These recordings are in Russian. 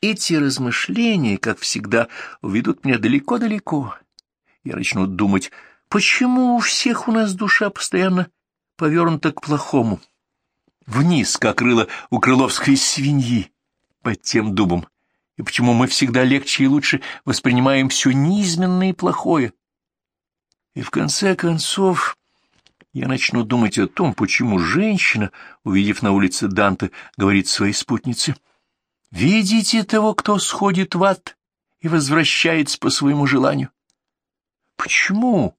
эти размышления, как всегда, уведут меня далеко-далеко. Я начну думать, почему у всех у нас душа постоянно повернута к плохому, вниз, как рыло у крыловской свиньи под тем дубом, и почему мы всегда легче и лучше воспринимаем все низменное и плохое. И в конце концов я начну думать о том, почему женщина, увидев на улице Данте, говорит своей спутнице — Видите того, кто сходит в ад и возвращается по своему желанию? Почему?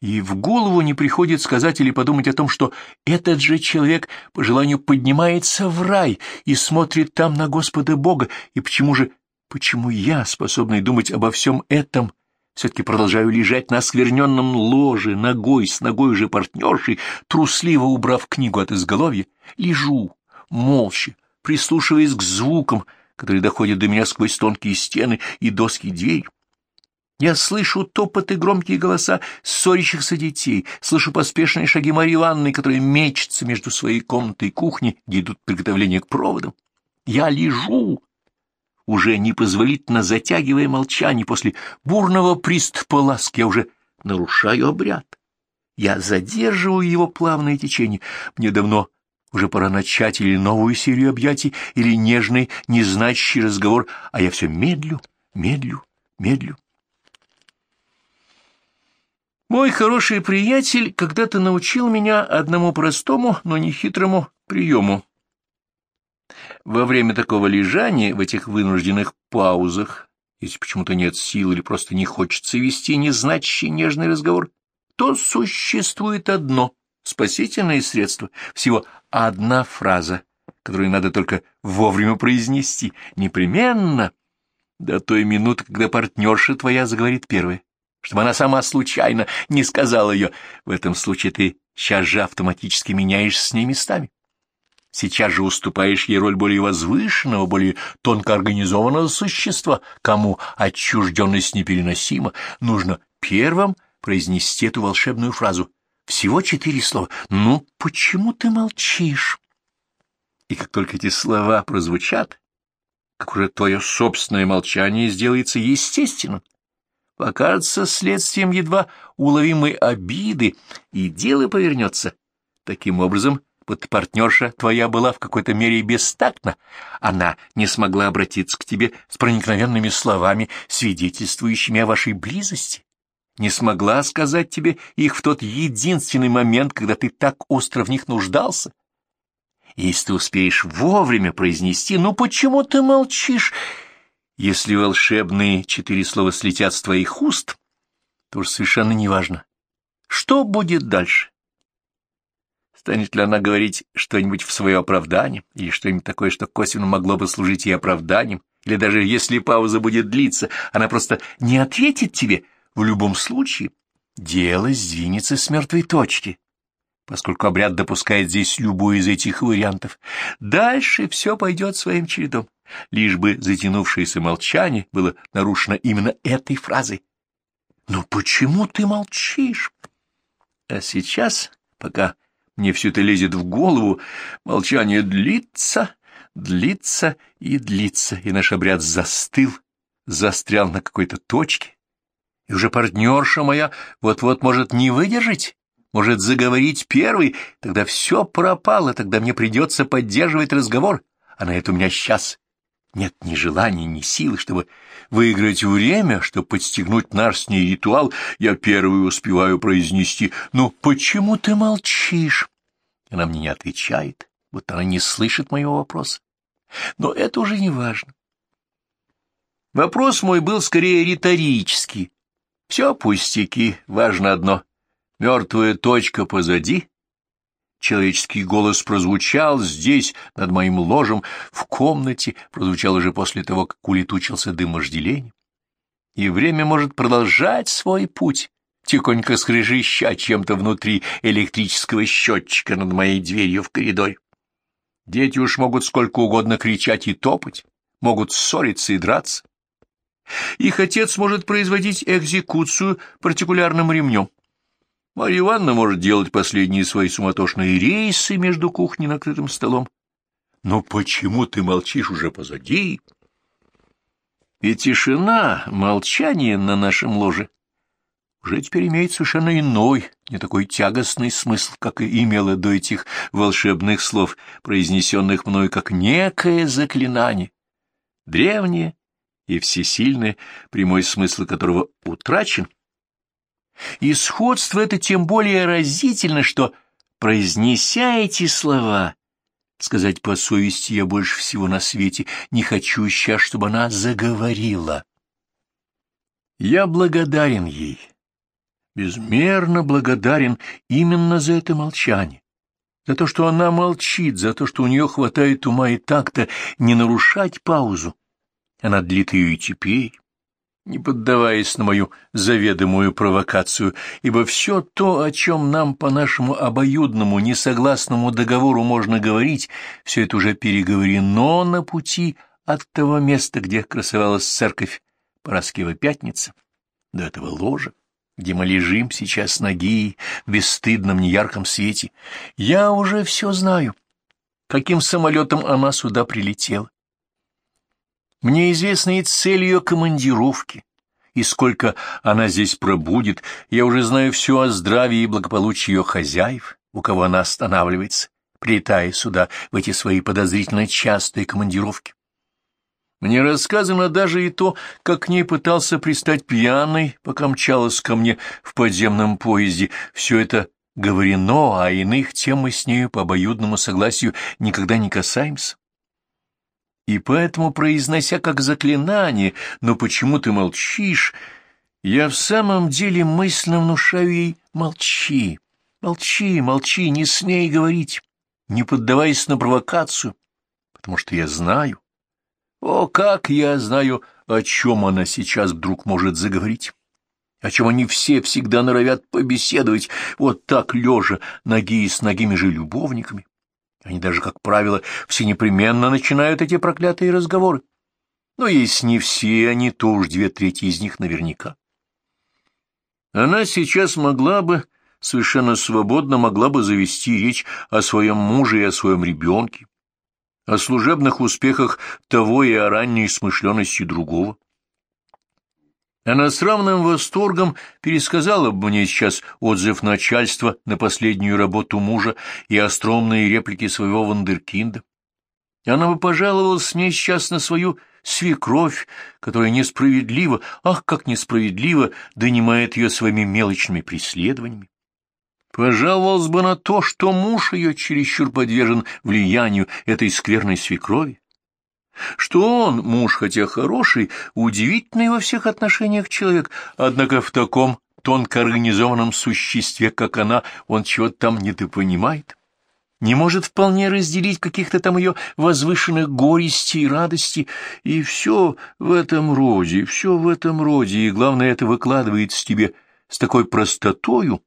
И в голову не приходит сказать или подумать о том, что этот же человек по желанию поднимается в рай и смотрит там на Господа Бога, и почему же, почему я, способный думать обо всем этом, все-таки продолжаю лежать на оскверненном ложе, ногой с ногой уже партнершей, трусливо убрав книгу от изголовья, лежу, молча, прислушиваясь к звукам, которые доходят до меня сквозь тонкие стены и доски дверь. Я слышу топот и громкие голоса ссорящихся детей, слышу поспешные шаги Марьи Ивановны, которая мечется между своей комнатой и кухней, где идут приготовления к проводам. Я лежу, уже непозволительно затягивая молчание после бурного приступа ласки, я уже нарушаю обряд. Я задерживаю его плавное течение. Мне давно уже пора начать или новую серию объятий, или нежный, незначащий разговор, а я все медлю, медлю, медлю. Мой хороший приятель когда-то научил меня одному простому, но не хитрому приему. Во время такого лежания, в этих вынужденных паузах, если почему-то нет сил или просто не хочется вести незначащий нежный разговор, то существует одно спасительное средство, всего одна фраза, которую надо только вовремя произнести, непременно, до той минуты, когда партнерша твоя заговорит первой, чтобы она сама случайно не сказала ее. В этом случае ты сейчас же автоматически меняешь с ней местами. Сейчас же уступаешь ей роль более возвышенного, более тонко организованного существа, кому отчужденность непереносима. Нужно первым произнести эту волшебную фразу — всего четыре слова. «Ну, почему ты молчишь?» И как только эти слова прозвучат, как уже твое собственное молчание сделается естественным, покажется следствием едва уловимой обиды, и дело повернется. Таким образом, вот партнерша твоя была в какой-то мере бестактна. Она не смогла обратиться к тебе с проникновенными словами, свидетельствующими о вашей близости не смогла сказать тебе их в тот единственный момент, когда ты так остро в них нуждался? Если ты успеешь вовремя произнести «Ну почему ты молчишь?» Если волшебные четыре слова слетят с твоих уст, то уж совершенно неважно. Что будет дальше? Станет ли она говорить что-нибудь в свое оправдание, или что-нибудь такое, что косвенно могло бы служить ей оправданием, или даже если пауза будет длиться, она просто не ответит тебе — в любом случае, дело сдвинется с мертвой точки, поскольку обряд допускает здесь любой из этих вариантов. Дальше все пойдет своим чередом, лишь бы затянувшееся молчание было нарушено именно этой фразой. «Ну почему ты молчишь?» А сейчас, пока мне все это лезет в голову, молчание длится, длится и длится, и наш обряд застыл, застрял на какой-то точке, и уже партнерша моя вот-вот может не выдержать, может заговорить первый, тогда все пропало, тогда мне придется поддерживать разговор, а на это у меня сейчас нет ни желания, ни силы, чтобы выиграть время, чтобы подстегнуть наш с ней ритуал, я первый успеваю произнести «Ну, почему ты молчишь?» Она мне не отвечает, вот она не слышит моего вопроса. Но это уже не важно. Вопрос мой был скорее риторический, все пустяки, важно одно. Мертвая точка позади. Человеческий голос прозвучал здесь, над моим ложем, в комнате, прозвучал уже после того, как улетучился дым вожделения. И время может продолжать свой путь, тихонько скрежеща чем-то внутри электрического счетчика над моей дверью в коридоре. Дети уж могут сколько угодно кричать и топать, могут ссориться и драться. Их отец может производить экзекуцию партикулярным ремнем. Марья Ивановна может делать последние свои суматошные рейсы между кухней и накрытым столом. Но почему ты молчишь уже позади? Ведь тишина, молчание на нашем ложе уже теперь имеет совершенно иной, не такой тягостный смысл, как и имело до этих волшебных слов, произнесенных мною как некое заклинание, древнее и всесильное, прямой смысл которого утрачен. И сходство это тем более разительно, что, произнеся эти слова, сказать по совести я больше всего на свете не хочу сейчас, чтобы она заговорила. Я благодарен ей безмерно благодарен именно за это молчание, за то, что она молчит, за то, что у нее хватает ума и так-то не нарушать паузу. Она длит ее и теперь, не поддаваясь на мою заведомую провокацию, ибо все то, о чем нам по нашему обоюдному, несогласному договору можно говорить, все это уже переговорено на пути от того места, где красовалась церковь Параскева Пятница, до этого ложа где мы лежим сейчас ноги в бесстыдном неярком свете. Я уже все знаю, каким самолетом она сюда прилетела. Мне известна и цель ее командировки, и сколько она здесь пробудет. Я уже знаю все о здравии и благополучии ее хозяев, у кого она останавливается, прилетая сюда в эти свои подозрительно частые командировки. Мне рассказано даже и то, как к ней пытался пристать пьяный, пока мчалась ко мне в подземном поезде. Все это говорено, а иных тем мы с нею по обоюдному согласию никогда не касаемся. И поэтому, произнося как заклинание, но почему ты молчишь, я в самом деле мысленно внушаю ей «молчи, молчи, молчи, не смей говорить, не поддавайся на провокацию, потому что я знаю, о, как я знаю, о чем она сейчас вдруг может заговорить! О чем они все всегда норовят побеседовать, вот так лежа, ноги с ногими же любовниками. Они даже, как правило, все непременно начинают эти проклятые разговоры. Но если не все они, то уж две трети из них наверняка. Она сейчас могла бы, совершенно свободно могла бы завести речь о своем муже и о своем ребенке, о служебных успехах того и о ранней смышленности другого. Она с равным восторгом пересказала бы мне сейчас отзыв начальства на последнюю работу мужа и остромные реплики своего вандеркинда. Она бы пожаловалась мне сейчас на свою свекровь, которая несправедливо, ах, как несправедливо, донимает ее своими мелочными преследованиями. Пожаловалась бы на то, что муж ее чересчур подвержен влиянию этой скверной свекрови, что он, муж хотя хороший, удивительный во всех отношениях человек, однако в таком тонко организованном существе, как она, он чего-то там недопонимает, не может вполне разделить каких-то там ее возвышенных горестей и радостей, и все в этом роде, все в этом роде, и главное, это выкладывается тебе с такой простотою,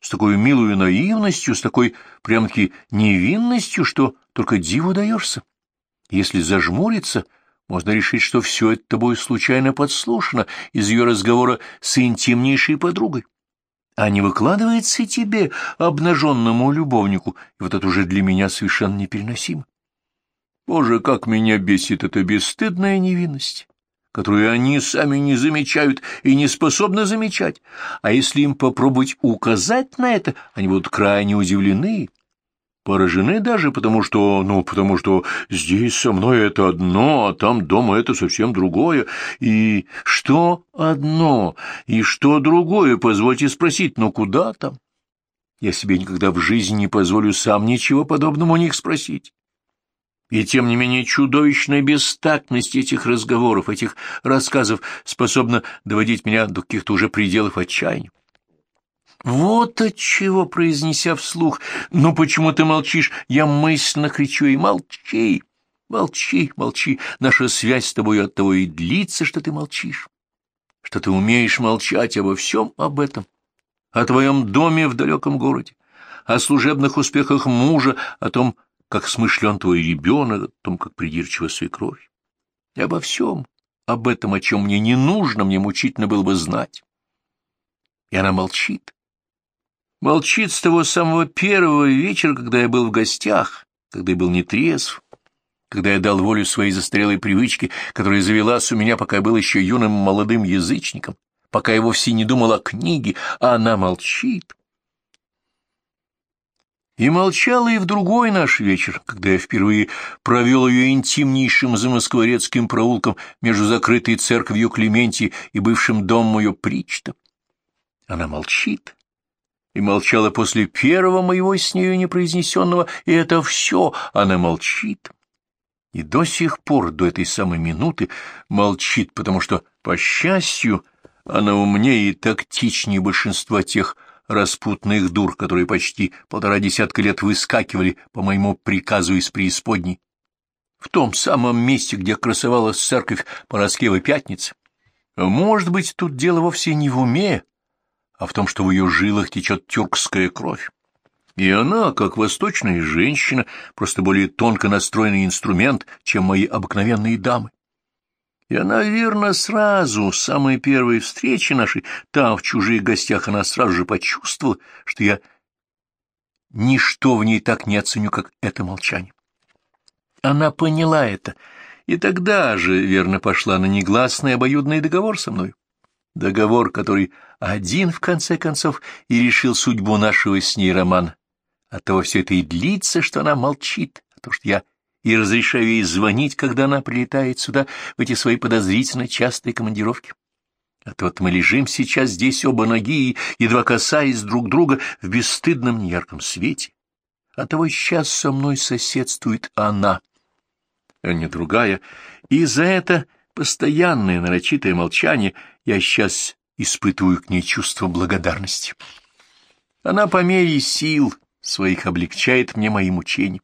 с такой милой наивностью, с такой прям-таки невинностью, что только диву даешься. Если зажмуриться, можно решить, что все это тобой случайно подслушано из ее разговора с интимнейшей подругой. А не выкладывается тебе, обнаженному любовнику, и вот это уже для меня совершенно непереносимо. Боже, как меня бесит эта бесстыдная невинность! которую они сами не замечают и не способны замечать, а если им попробовать указать на это, они будут крайне удивлены, поражены даже, потому что, ну, потому что здесь со мной это одно, а там дома это совсем другое. И что одно, и что другое, позвольте спросить, но куда там? Я себе никогда в жизни не позволю сам ничего подобного у них спросить. И тем не менее чудовищная бестактность этих разговоров, этих рассказов способна доводить меня до каких-то уже пределов отчаяния. Вот отчего, произнеся вслух, «Ну почему ты молчишь?» Я мысленно кричу и «Молчи! Молчи, молчи! Наша связь с тобой от того и длится, что ты молчишь, что ты умеешь молчать обо всем об этом, о твоем доме в далеком городе, о служебных успехах мужа, о том, как смышлен твой ребенок, о том, как придирчива свекровь. И обо всем, об этом, о чем мне не нужно, мне мучительно было бы знать. И она молчит. Молчит с того самого первого вечера, когда я был в гостях, когда я был нетрезв, когда я дал волю своей застарелой привычке, которая завелась у меня, пока я был еще юным молодым язычником, пока я вовсе не думал о книге, а она молчит. И молчала и в другой наш вечер, когда я впервые провел ее интимнейшим замоскворецким проулком между закрытой церковью Клементии и бывшим домом ее Причта. Она молчит, и молчала после первого моего с нею непроизнесенного, и это все, она молчит. И до сих пор, до этой самой минуты, молчит, потому что, по счастью, она умнее и тактичнее большинства тех распутных дур, которые почти полтора десятка лет выскакивали по моему приказу из преисподней, в том самом месте, где красовалась церковь Пороскевой Пятницы. Может быть, тут дело вовсе не в уме, а в том, что в ее жилах течет тюркская кровь. И она, как восточная женщина, просто более тонко настроенный инструмент, чем мои обыкновенные дамы. И она, верно, сразу, с самой первой встречи нашей, там, в чужих гостях, она сразу же почувствовала, что я ничто в ней так не оценю, как это молчание. Она поняла это, и тогда же, верно, пошла на негласный обоюдный договор со мной. Договор, который один, в конце концов, и решил судьбу нашего с ней романа. Оттого все это и длится, что она молчит, а то, что я и разрешаю ей звонить, когда она прилетает сюда в эти свои подозрительно частые командировки. А то вот мы лежим сейчас здесь оба ноги, едва касаясь друг друга в бесстыдном неярком свете. А того сейчас со мной соседствует она, а не другая, и за это постоянное нарочитое молчание я сейчас испытываю к ней чувство благодарности. Она по мере сил своих облегчает мне мои мучения.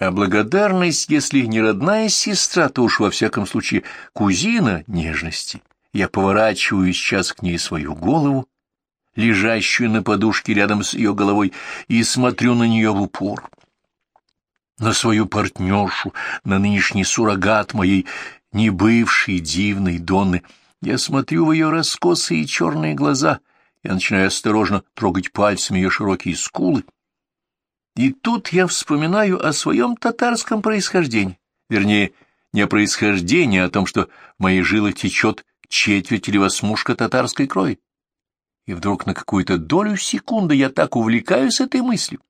А благодарность, если не родная сестра, то уж во всяком случае кузина нежности. Я поворачиваю сейчас к ней свою голову, лежащую на подушке рядом с ее головой, и смотрю на нее в упор. На свою партнершу, на нынешний суррогат моей небывшей дивной Донны. Я смотрю в ее раскосые черные глаза, я начинаю осторожно трогать пальцами ее широкие скулы, и тут я вспоминаю о своем татарском происхождении, вернее, не о происхождении, а о том, что в моей жилах течет четверть или восьмушка татарской крови. И вдруг на какую-то долю секунды я так увлекаюсь этой мыслью,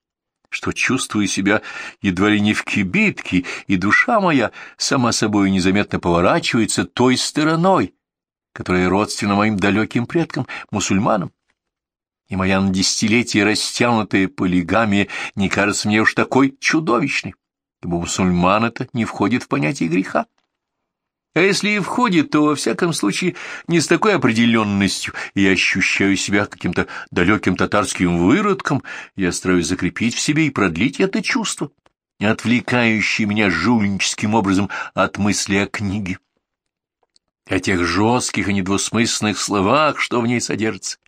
что чувствую себя едва ли не в кибитке, и душа моя сама собой незаметно поворачивается той стороной, которая родственна моим далеким предкам, мусульманам и моя на десятилетия растянутая полигамия не кажется мне уж такой чудовищной, ибо мусульман это не входит в понятие греха. А если и входит, то, во всяком случае, не с такой определенностью, я ощущаю себя каким-то далеким татарским выродком, я стараюсь закрепить в себе и продлить это чувство, отвлекающее меня жульническим образом от мысли о книге, о тех жестких и недвусмысленных словах, что в ней содержится.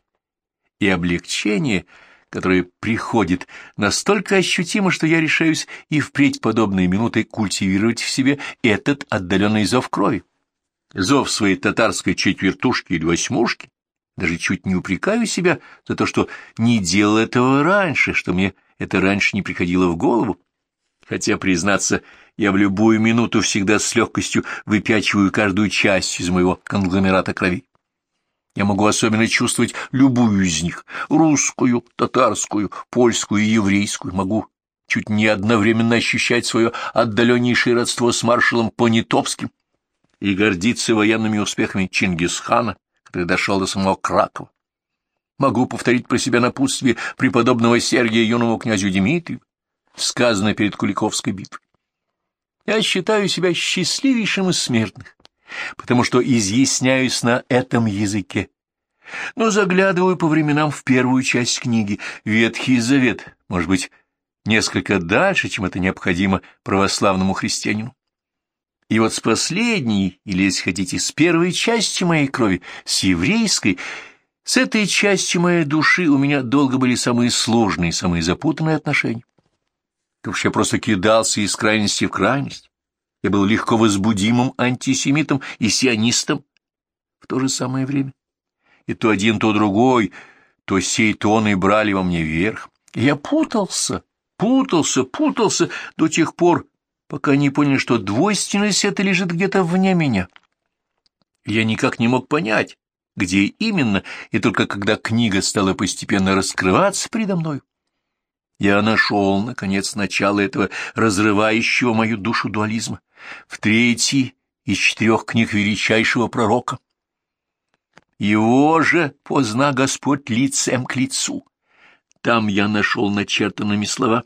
И облегчение, которое приходит, настолько ощутимо, что я решаюсь и впредь подобные минуты культивировать в себе этот отдаленный зов крови. Зов своей татарской четвертушки или восьмушки. Даже чуть не упрекаю себя за то, что не делал этого раньше, что мне это раньше не приходило в голову. Хотя, признаться, я в любую минуту всегда с легкостью выпячиваю каждую часть из моего конгломерата крови. Я могу особенно чувствовать любую из них — русскую, татарскую, польскую и еврейскую. Могу чуть не одновременно ощущать свое отдаленнейшее родство с маршалом Понятовским и гордиться военными успехами Чингисхана, который дошел до самого Кракова. Могу повторить про себя напутствие преподобного Сергия юному князю Дмитрию, сказанное перед Куликовской битвой. Я считаю себя счастливейшим из смертных, потому что изъясняюсь на этом языке. Но заглядываю по временам в первую часть книги, Ветхий Завет, может быть, несколько дальше, чем это необходимо православному христианину. И вот с последней, или, если хотите, с первой части моей крови, с еврейской, с этой частью моей души у меня долго были самые сложные, самые запутанные отношения. Я просто кидался из крайности в крайность. Я был легко возбудимым антисемитом и сионистом в то же самое время. И то один, то другой, то сей, то он и брали во мне верх. Я путался, путался, путался до тех пор, пока не понял, что двойственность эта лежит где-то вне меня. Я никак не мог понять, где именно, и только когда книга стала постепенно раскрываться передо мной, я нашел, наконец, начало этого разрывающего мою душу дуализма в третьей из четырех книг величайшего пророка. Его же позна Господь лицем к лицу. Там я нашел начертанными слова,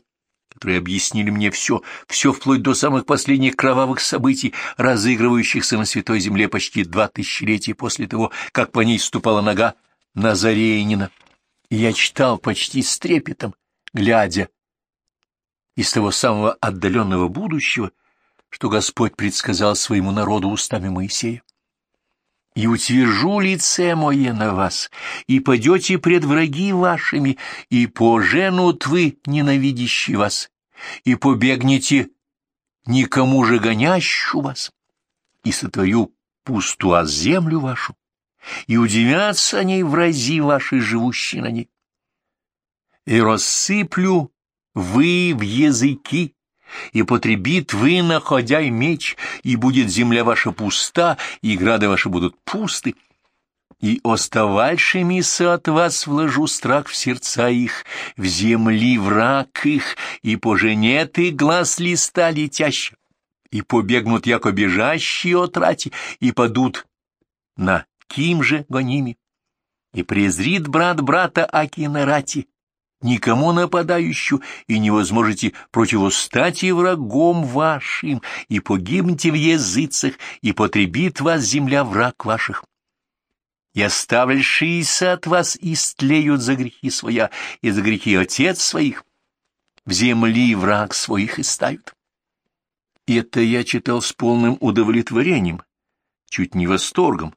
которые объяснили мне все, все вплоть до самых последних кровавых событий, разыгрывающихся на Святой Земле почти два тысячелетия после того, как по ней ступала нога Назарейнина. И я читал почти с трепетом, глядя из того самого отдаленного будущего, что Господь предсказал своему народу устами Моисея. «И утвержу лице мое на вас, и падете пред враги вашими, и поженут вы, ненавидящие вас, и побегнете никому же гонящую вас, и сотворю пустуа землю вашу, и удивятся о ней врази ваши, живущие на ней и рассыплю вы в языки, и потребит вы, находя меч, и будет земля ваша пуста, и грады ваши будут пусты, и оставальшимися от вас вложу страх в сердца их, в земли враг их, и поженет их глаз листа летящего, и побегнут яко бежащие от рати, и падут на ким же гоними, и презрит брат брата аки на рати, никому нападающую, и не возможете противостать и врагом вашим, и погибнете в языцах, и потребит вас земля враг ваших. И оставившиеся от вас истлеют за грехи своя, и за грехи отец своих, в земли враг своих истают. Это я читал с полным удовлетворением, чуть не восторгом.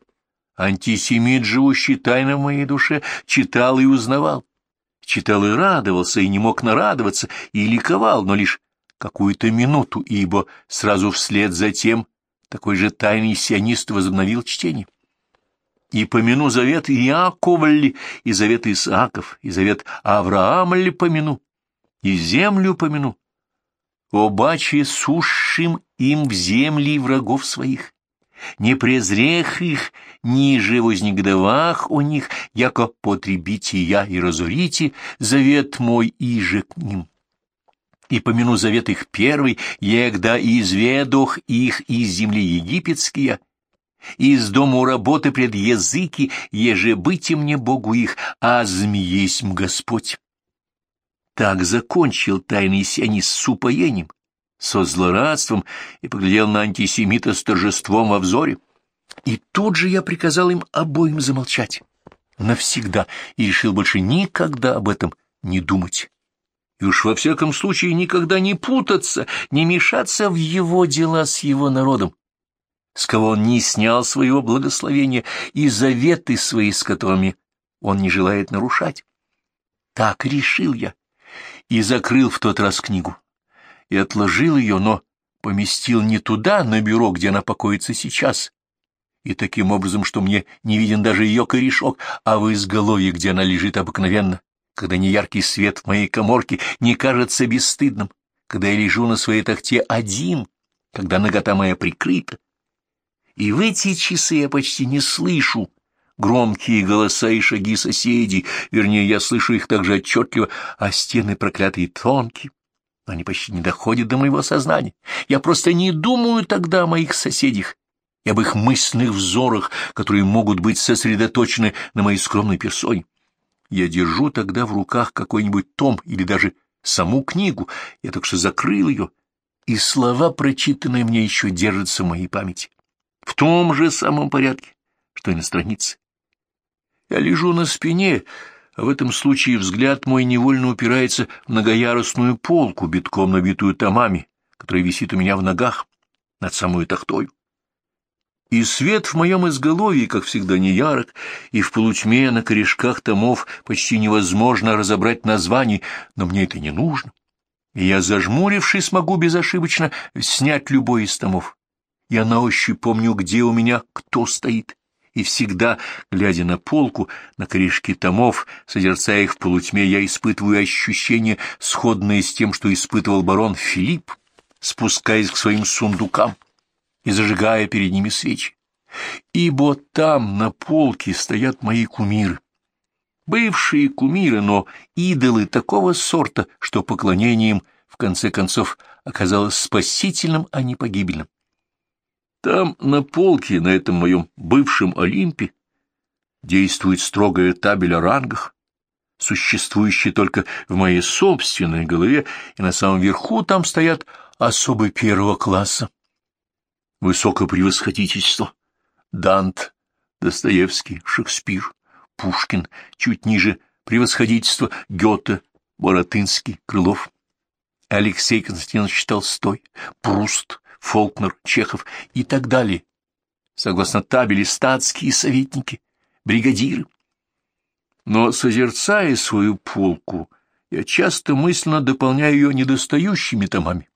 Антисемит, живущий тайно в моей душе, читал и узнавал читал и радовался, и не мог нарадоваться, и ликовал, но лишь какую-то минуту, ибо сразу вслед за тем такой же тайный сионист возобновил чтение. И помяну завет Иакова ли, и завет Исааков, и завет Авраама ли помяну, и землю помяну, обаче сушим им в земли врагов своих, не презрех их, ниже вознегдовах о них, яко потребите я и разорите завет мой иже к ним. И помяну завет их первый, егда изведох их из земли египетские, из дому работы пред языки, еже быти мне Богу их, а есть Господь. Так закончил тайный сионист с упоением, со злорадством и поглядел на антисемита с торжеством во взоре. И тут же я приказал им обоим замолчать навсегда и решил больше никогда об этом не думать. И уж во всяком случае никогда не путаться, не мешаться в его дела с его народом, с кого он не снял своего благословения и заветы свои, с которыми он не желает нарушать. Так решил я и закрыл в тот раз книгу и отложил ее, но поместил не туда, на бюро, где она покоится сейчас, и таким образом, что мне не виден даже ее корешок, а в изголовье, где она лежит обыкновенно, когда неяркий свет в моей коморке не кажется бесстыдным, когда я лежу на своей тахте один, когда нагота моя прикрыта. И в эти часы я почти не слышу громкие голоса и шаги соседей, вернее, я слышу их так же отчетливо, а стены проклятые тонкие, они почти не доходят до моего сознания. Я просто не думаю тогда о моих соседях и об их мысленных взорах, которые могут быть сосредоточены на моей скромной персоне. Я держу тогда в руках какой-нибудь том или даже саму книгу, я только что закрыл ее, и слова, прочитанные мне, еще держатся в моей памяти. В том же самом порядке, что и на странице. Я лежу на спине, в этом случае взгляд мой невольно упирается в многоярусную полку, битком набитую томами, которая висит у меня в ногах над самой тахтой. И свет в моем изголовье, как всегда, не ярок, и в полутьме на корешках томов почти невозможно разобрать названий, но мне это не нужно. И я, зажмурившись, могу безошибочно снять любой из томов. Я на ощупь помню, где у меня кто стоит и всегда, глядя на полку, на корешки томов, созерцая их в полутьме, я испытываю ощущение, сходное с тем, что испытывал барон Филипп, спускаясь к своим сундукам и зажигая перед ними свечи. Ибо там на полке стоят мои кумиры. Бывшие кумиры, но идолы такого сорта, что поклонение им, в конце концов, оказалось спасительным, а не погибельным. Там, на полке, на этом моем бывшем Олимпе, действует строгая табель о рангах, существующая только в моей собственной голове, и на самом верху там стоят особы первого класса. Высокопревосходительство. Дант, Достоевский, Шекспир, Пушкин, чуть ниже превосходительство Гёте, Боротынский, Крылов, Алексей Константинович Толстой, Пруст, Фолкнер, Чехов и так далее. Согласно табели статские советники, бригадиры. Но, созерцая свою полку, я часто мысленно дополняю ее недостающими томами.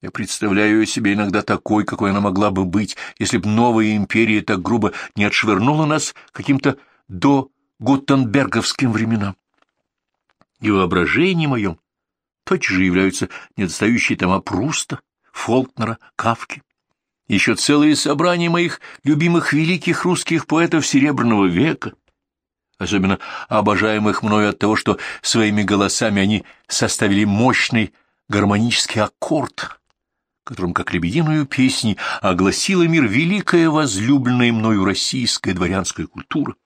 Я представляю себе иногда такой, какой она могла бы быть, если б новая империя так грубо не отшвырнула нас каким-то до Гутенберговским временам. И воображение моем точно же являются недостающие тома Пруста, Фолкнера, Кавки. Еще целые собрания моих любимых великих русских поэтов Серебряного века, особенно обожаемых мною от того, что своими голосами они составили мощный гармонический аккорд, которым, как лебединую песнь, огласила мир великая возлюбленная мною российская дворянская культура.